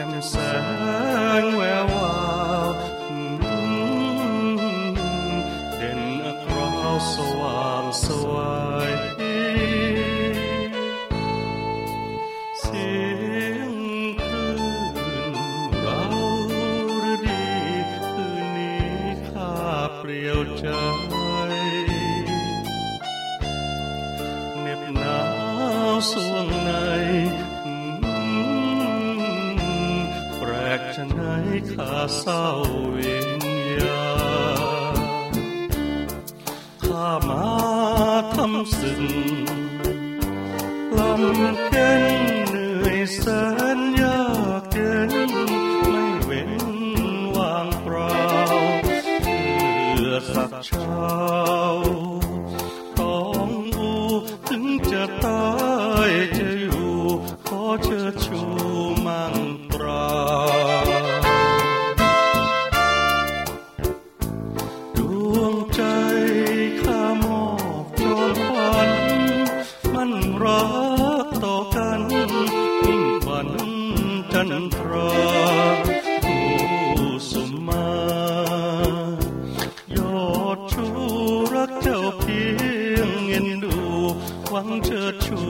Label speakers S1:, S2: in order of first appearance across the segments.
S1: งแวววาวเด่นอัคราวสว่างสวยเสียงคลื่นเราฤดีคืนนี้ข้าเปลี่ยวใจเหน็บหนาวสวง กจะไหนข้าเศร้าวิญญาข้ามาทำสึ่งลำเค็นเหนื่อยแสนยากเย็นไม่เว้นวางเปล่าเพื่อสักเช้าต้องอูถึงจะตายจะอยู่ขอเชิดชูมั่ง จันทราผู้สุมมายอดชูรักเจ้าเพียงเงินดูหวังเชิดชู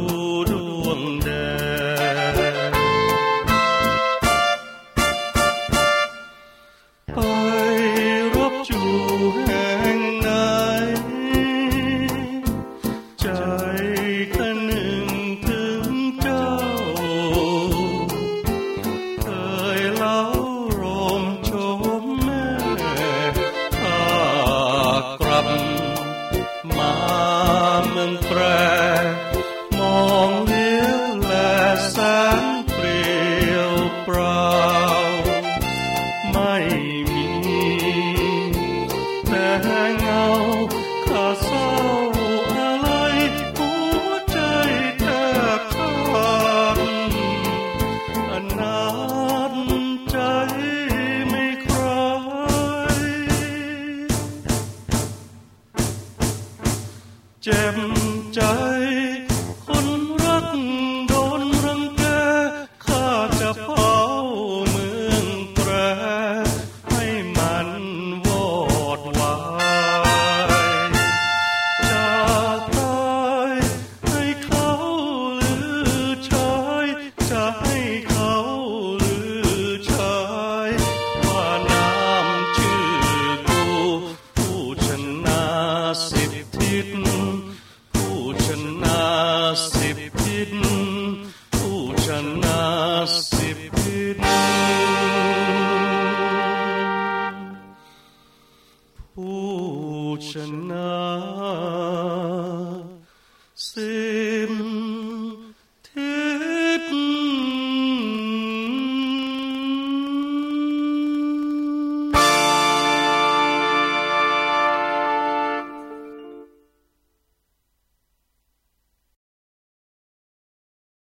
S1: องแปรมองเลี้ยวแลแสนเปลี่ยวเปล่า ไม่มีแต่เงา เจ็บใจคนรักโดนรังแกข้าจะเผาเมืองแปรให้มันวอดวายจากตายให้เขาหลือชายจะให้เขาหลือชายว่าน้ำชื่อกูผู้ชนะสิบทิศ bukan nasib Pucana.